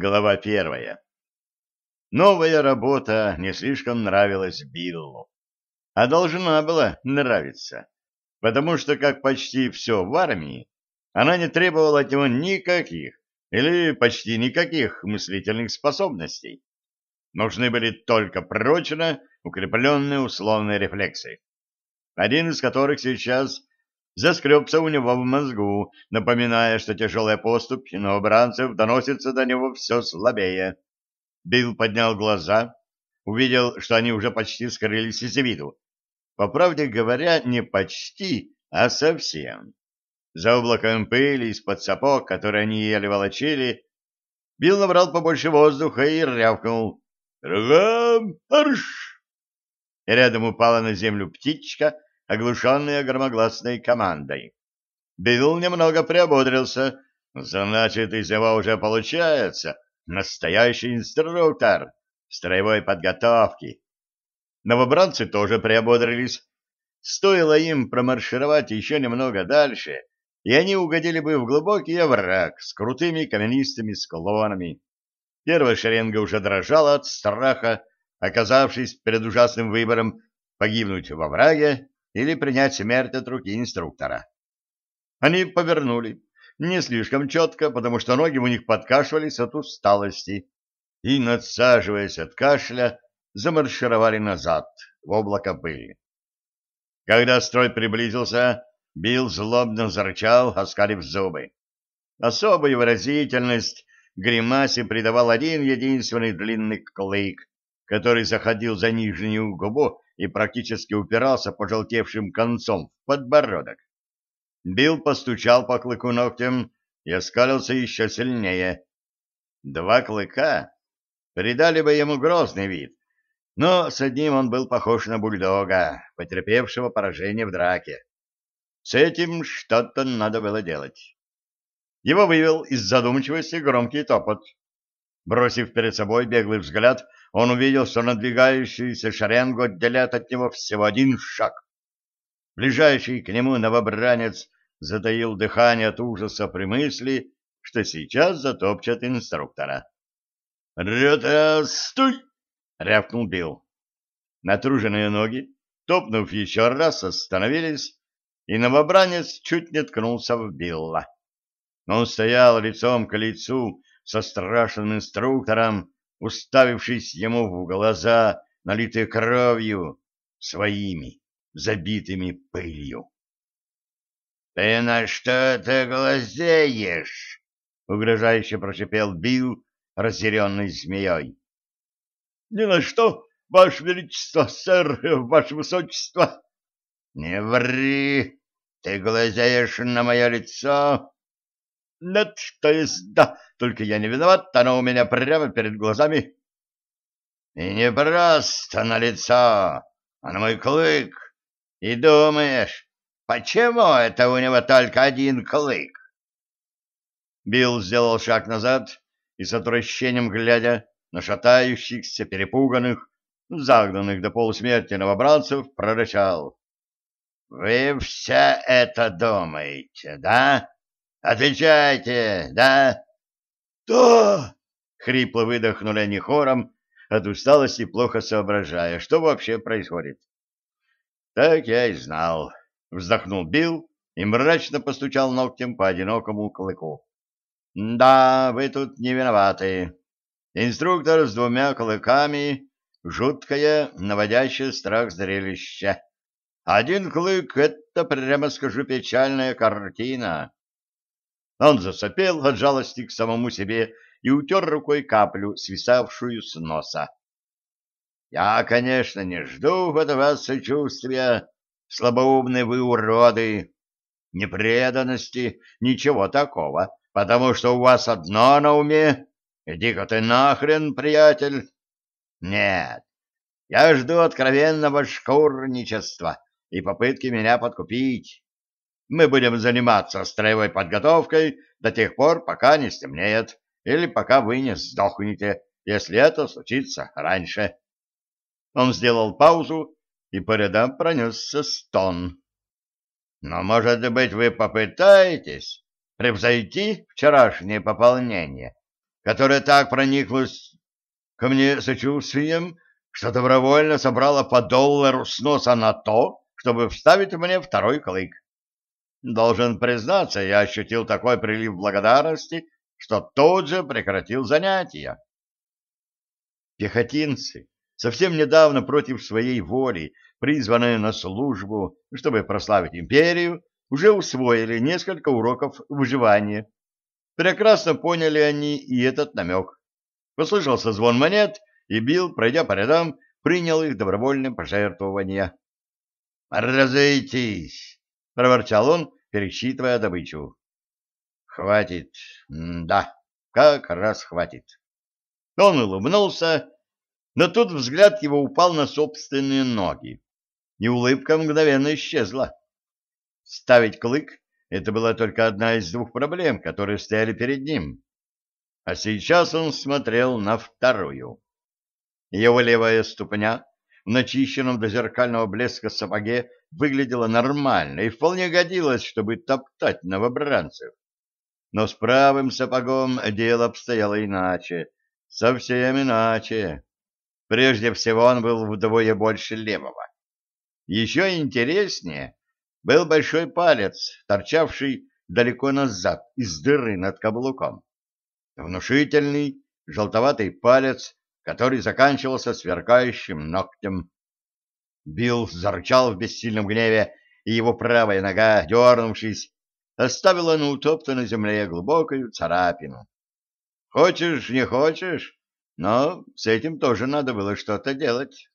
Глава первая. Новая работа не слишком нравилась Биллу, а должна была нравиться, потому что, как почти все в армии, она не требовала от него никаких или почти никаких мыслительных способностей. Нужны были только прочно укрепленные условные рефлексы, один из которых сейчас заскребся у него в мозгу, напоминая, что тяжелая поступь новобранцев доносится до него все слабее. Билл поднял глаза, увидел, что они уже почти скрылись из виду. По правде говоря, не почти, а совсем. За облаком пыли из-под сапог, которые они еле волочили, Билл набрал побольше воздуха и рявкнул «Кругом марш!» И рядом упала на землю птичка, оглушенная громогласной командой. Билл немного приободрился, значит, из него уже получается настоящий инструктор строевой подготовки. Новобранцы тоже приободрились. Стоило им промаршировать еще немного дальше, и они угодили бы в глубокий овраг с крутыми каменистыми склонами. Первая шеренга уже дрожала от страха, оказавшись перед ужасным выбором погибнуть во враге или принять смерть от руки инструктора. Они повернули, не слишком четко, потому что ноги у них подкашивались от усталости, и, надсаживаясь от кашля, замаршировали назад в облако пыли. Когда строй приблизился, Билл злобно зарычал, оскалив зубы. Особую выразительность гримасе придавал один единственный длинный клык, который заходил за нижнюю губу и практически упирался пожелтевшим концом в подбородок. Билл постучал по клыку ногтем и оскалился еще сильнее. Два клыка придали бы ему грозный вид, но с одним он был похож на бульдога, потерпевшего поражение в драке. С этим что-то надо было делать. Его вывел из задумчивости громкий топот. Бросив перед собой беглый взгляд, он увидел, что надвигающуюся шеренгу отделяет от него всего один шаг. Ближайший к нему новобранец затаил дыхание от ужаса при мысли, что сейчас затопчет инструктора. «Ребята, стой!» — рявкнул Билл. Натруженные ноги, топнув еще раз, остановились, и новобранец чуть не ткнулся в Билла. Он стоял лицом к лицу со страшным инструктором, уставившись ему в глаза, налитые кровью, своими, забитыми пылью. — Ты на что ты глазеешь? — угрожающе прошипел Билл, разъяренный змеей. — Ни на что, ваше величество, сэр, ваше высочество. — Не ври, ты глазеешь на мое лицо. — Нет, то есть да, только я не виноват, оно у меня прямо перед глазами. И не просто на лицо, а на мой клык. И думаешь, почему это у него только один клык? Билл сделал шаг назад и с отвращением глядя на шатающихся, перепуганных, загнанных до полусмерти новобранцев, прорычал. — Вы все это думаете, да? Отвечайте, да? «Да!» — хрипло выдохнули они хором, от усталости плохо соображая, что вообще происходит. «Так я и знал», — вздохнул Билл и мрачно постучал ногтем по одинокому клыку. «Да, вы тут не виноваты. Инструктор с двумя клыками — жуткое, наводящее страх зрелище. Один клык — это, прямо скажу, печальная картина. Он засопел от жалости к самому себе и утер рукой каплю, свисавшую с носа. «Я, конечно, не жду от вас сочувствия, слабоумные вы уроды, непреданности, ничего такого, потому что у вас одно на уме. Иди-ка ты нахрен, приятель!» «Нет, я жду откровенного шкурничества и попытки меня подкупить. Мы будем заниматься строевой подготовкой до тех пор, пока не стемнеет, или пока вы не сдохнете, если это случится раньше. Он сделал паузу, и по рядам пронесся стон. Но, может быть, вы попытаетесь превзойти вчерашнее пополнение, которая так прониклась ко мне сочувствием, что добровольно собрала по доллару с носа на то, чтобы вставить мне второй клык. Должен признаться, я ощутил такой прилив благодарности, что тут же прекратил занятия. Пехотинцы, совсем недавно против своей воли, призванные на службу, чтобы прославить империю, уже усвоили несколько уроков выживания. Прекрасно поняли они и этот намек. Послышался звон монет, и Билл, пройдя по рядам, принял их добровольное пожертвование. «Разойтись!» — проворчал он, пересчитывая добычу. «Хватит. да, как раз хватит». Он улыбнулся, но тут взгляд его упал на собственные ноги, и улыбка мгновенно исчезла. Ставить клык — это была только одна из двух проблем, которые стояли перед ним. А сейчас он смотрел на вторую. Его левая ступня в начищенном до зеркального блеска сапоге выглядела нормально и вполне годилась, чтобы топтать новобранцев. Но с правым сапогом дело обстояло иначе, совсем иначе. Прежде всего он был вдвое больше левого. Еще интереснее был большой палец, торчавший далеко назад из дыры над каблуком внушительный желтоватый палец, который заканчивался сверкающим ногтем. Билл зарычал в бессильном гневе, и его правая нога, дернувшись, оставила на утоптанной земле глубокую царапину. Хочешь, не хочешь, но с этим тоже надо было что-то делать.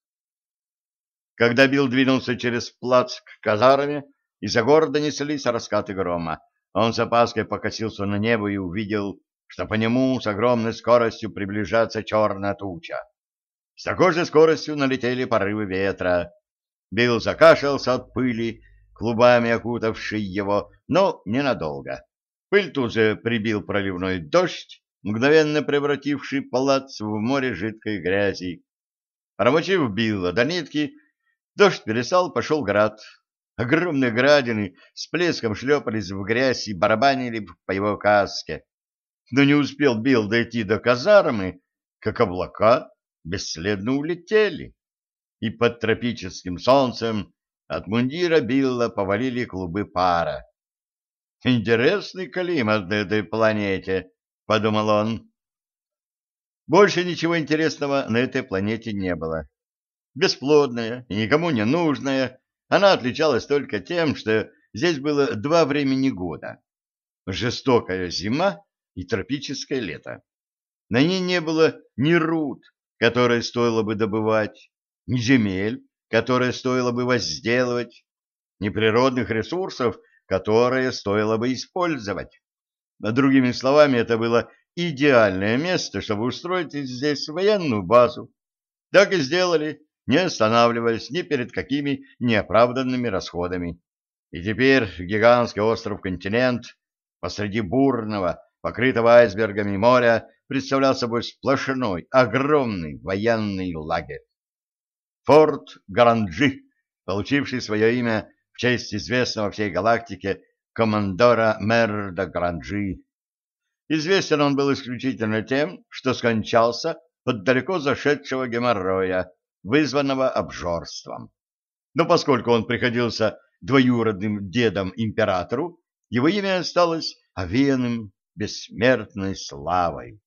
Когда Билл двинулся через плац к казарме, из-за города неслись раскаты грома. Он с опаской покосился на небо и увидел что по нему с огромной скоростью приближается черная туча. С такой же скоростью налетели порывы ветра. Билл закашлялся от пыли, клубами окутавшей его, но ненадолго. Пыль тут же прибил проливной дождь, мгновенно превративший палац в море жидкой грязи. Промочив Билла до нитки, дождь перестал, пошел град. Огромные градины с плеском шлепались в грязь и барабанили по его каске но не успел Билл дойти до казармы, как облака бесследно улетели, и под тропическим солнцем от мундира Билла повалили клубы пара. «Интересный климат на этой планете», — подумал он. Больше ничего интересного на этой планете не было. Бесплодная и никому не нужная, она отличалась только тем, что здесь было два времени года. Жестокая зима и тропическое лето. На ней не было ни руд, которые стоило бы добывать, ни земель, которые стоило бы возделывать, ни природных ресурсов, которые стоило бы использовать. Другими словами, это было идеальное место, чтобы устроить здесь военную базу. Так и сделали, не останавливаясь ни перед какими неоправданными расходами. И теперь гигантский остров-континент посреди бурного, покрытого айсбергами моря, представлял собой сплошной, огромный военный лагерь. Форт Гранджи, получивший свое имя в честь известного всей галактике командора Мерда Гранджи. Известен он был исключительно тем, что скончался от далеко зашедшего геморроя, вызванного обжорством. Но поскольку он приходился двоюродным дедом императору, его имя осталось овеянным бессмертной славой.